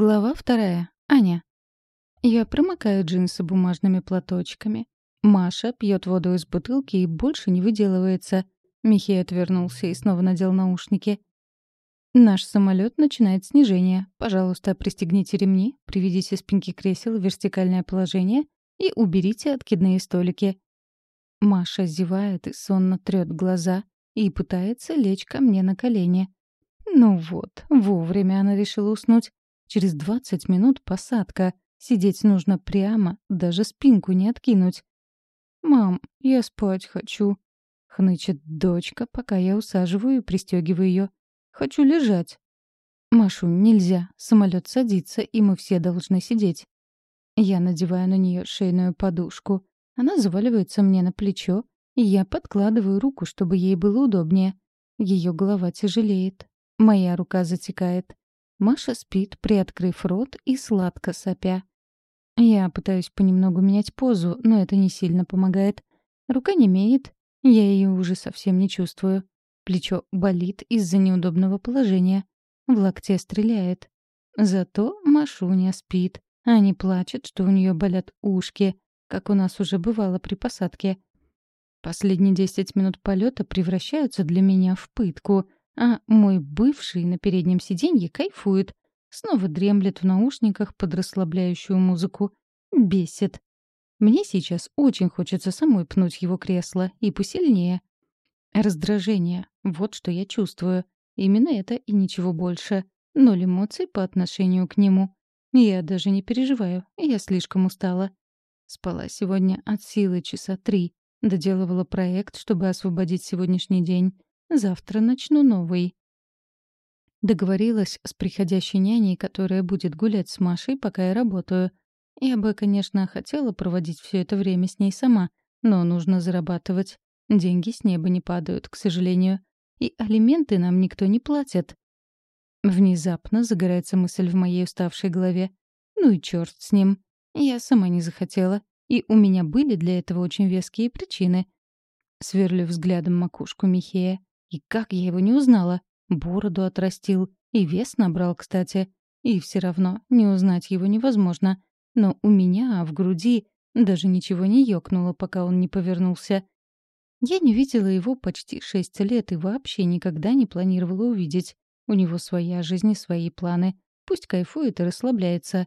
Глава вторая. Аня. Я промокаю джинсы бумажными платочками. Маша пьет воду из бутылки и больше не выделывается. Михей отвернулся и снова надел наушники. Наш самолет начинает снижение. Пожалуйста, пристегните ремни, приведите спинки кресел в вертикальное положение и уберите откидные столики. Маша зевает и сонно трёт глаза и пытается лечь ко мне на колени. Ну вот, вовремя она решила уснуть. Через 20 минут посадка. Сидеть нужно прямо, даже спинку не откинуть. «Мам, я спать хочу», — хнычет дочка, пока я усаживаю и пристегиваю ее. «Хочу лежать». «Машу, нельзя. Самолет садится, и мы все должны сидеть». Я надеваю на нее шейную подушку. Она заваливается мне на плечо, и я подкладываю руку, чтобы ей было удобнее. Ее голова тяжелеет. Моя рука затекает. Маша спит, приоткрыв рот и сладко сопя. Я пытаюсь понемногу менять позу, но это не сильно помогает. Рука не имеет, я ее уже совсем не чувствую. Плечо болит из-за неудобного положения. В локте стреляет. Зато Машуня спит, а не плачет, что у нее болят ушки, как у нас уже бывало при посадке. Последние десять минут полета превращаются для меня в пытку — а мой бывший на переднем сиденье кайфует. Снова дремлет в наушниках под расслабляющую музыку. Бесит. Мне сейчас очень хочется самой пнуть его кресло, и посильнее. Раздражение. Вот что я чувствую. Именно это и ничего больше. Ноль эмоций по отношению к нему. Я даже не переживаю, я слишком устала. Спала сегодня от силы часа три. Доделывала проект, чтобы освободить сегодняшний день. Завтра начну новый. Договорилась с приходящей няней, которая будет гулять с Машей, пока я работаю. Я бы, конечно, хотела проводить все это время с ней сама, но нужно зарабатывать. Деньги с неба не падают, к сожалению. И алименты нам никто не платит. Внезапно загорается мысль в моей уставшей голове. Ну и черт с ним. Я сама не захотела. И у меня были для этого очень веские причины. Сверлю взглядом макушку Михея. И как я его не узнала? Бороду отрастил. И вес набрал, кстати. И все равно не узнать его невозможно. Но у меня в груди даже ничего не ёкнуло, пока он не повернулся. Я не видела его почти шесть лет и вообще никогда не планировала увидеть. У него своя жизнь и свои планы. Пусть кайфует и расслабляется.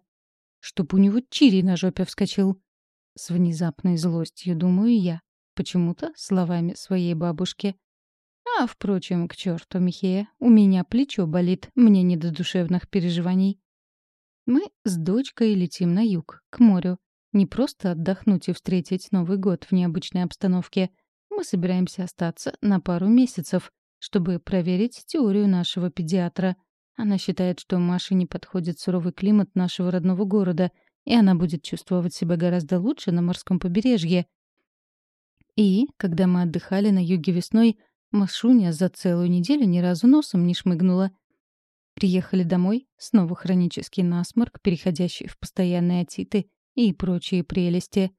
Чтоб у него чири на жопе вскочил. С внезапной злостью думаю я. Почему-то словами своей бабушки. А, впрочем, к черту, Михея, у меня плечо болит, мне не до душевных переживаний. Мы с дочкой летим на юг, к морю. Не просто отдохнуть и встретить Новый год в необычной обстановке. Мы собираемся остаться на пару месяцев, чтобы проверить теорию нашего педиатра. Она считает, что Маше не подходит суровый климат нашего родного города, и она будет чувствовать себя гораздо лучше на морском побережье. И, когда мы отдыхали на юге весной, Машуня за целую неделю ни разу носом не шмыгнула. Приехали домой, снова хронический насморк, переходящий в постоянные отиты и прочие прелести.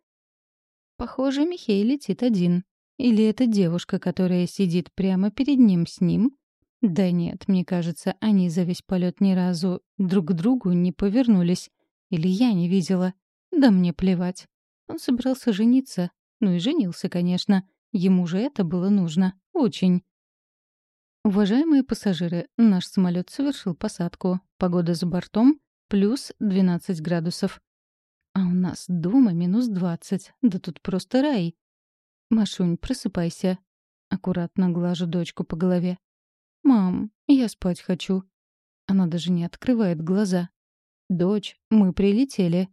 Похоже, Михей летит один. Или это девушка, которая сидит прямо перед ним с ним? Да нет, мне кажется, они за весь полет ни разу друг к другу не повернулись. Или я не видела. Да мне плевать. Он собирался жениться. Ну и женился, конечно. Ему же это было нужно. Очень. Уважаемые пассажиры, наш самолет совершил посадку. Погода за бортом — плюс 12 градусов. А у нас дома минус 20. Да тут просто рай. Машунь, просыпайся. Аккуратно глажу дочку по голове. «Мам, я спать хочу». Она даже не открывает глаза. «Дочь, мы прилетели.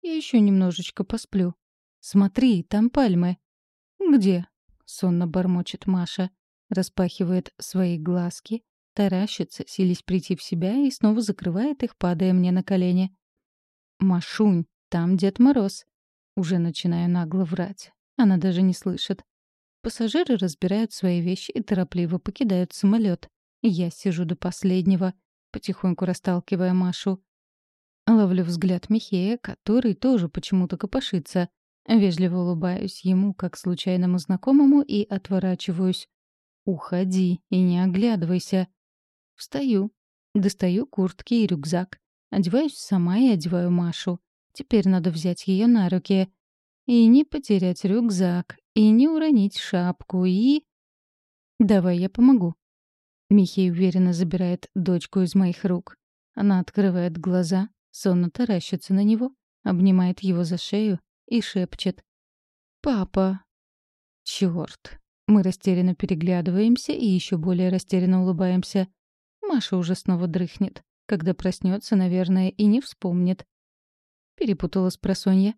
Я еще немножечко посплю. Смотри, там пальмы». «Где?» Сонно бормочет Маша, распахивает свои глазки, таращится, сились прийти в себя и снова закрывает их, падая мне на колени. «Машунь, там Дед Мороз». Уже начинаю нагло врать. Она даже не слышит. Пассажиры разбирают свои вещи и торопливо покидают самолет. Я сижу до последнего, потихоньку расталкивая Машу. Ловлю взгляд Михея, который тоже почему-то копошится. Вежливо улыбаюсь ему, как случайному знакомому, и отворачиваюсь. «Уходи и не оглядывайся». Встаю, достаю куртки и рюкзак. Одеваюсь сама и одеваю Машу. Теперь надо взять ее на руки. И не потерять рюкзак, и не уронить шапку, и... «Давай я помогу». Михей уверенно забирает дочку из моих рук. Она открывает глаза, сонно таращится на него, обнимает его за шею и шепчет. «Папа!» Чёрт! Мы растерянно переглядываемся и еще более растерянно улыбаемся. Маша уже снова дрыхнет. Когда проснется, наверное, и не вспомнит. Перепутала с просонья.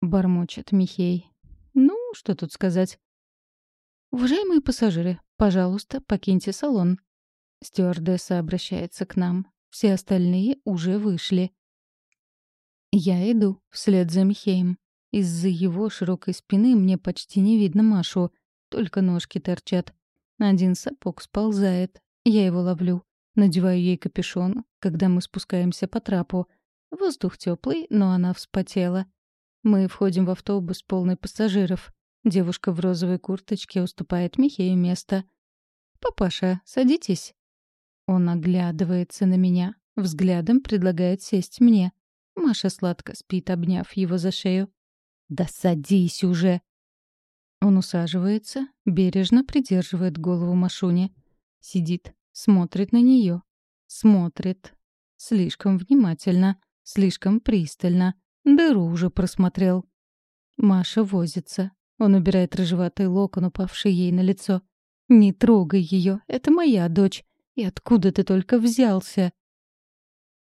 Бормочет Михей. Ну, что тут сказать? «Уважаемые пассажиры, пожалуйста, покиньте салон». Стюардесса обращается к нам. Все остальные уже вышли. Я иду вслед за Михеем. Из-за его широкой спины мне почти не видно Машу, только ножки торчат. Один сапог сползает. Я его ловлю. Надеваю ей капюшон, когда мы спускаемся по трапу. Воздух теплый, но она вспотела. Мы входим в автобус, полный пассажиров. Девушка в розовой курточке уступает Михею место. «Папаша, садитесь». Он оглядывается на меня, взглядом предлагает сесть мне. Маша сладко спит, обняв его за шею. «Да садись уже!» Он усаживается, бережно придерживает голову Машуне. Сидит, смотрит на нее. Смотрит. Слишком внимательно, слишком пристально. Дыру уже просмотрел. Маша возится. Он убирает рыжеватый локон, упавший ей на лицо. «Не трогай ее, это моя дочь. И откуда ты только взялся?»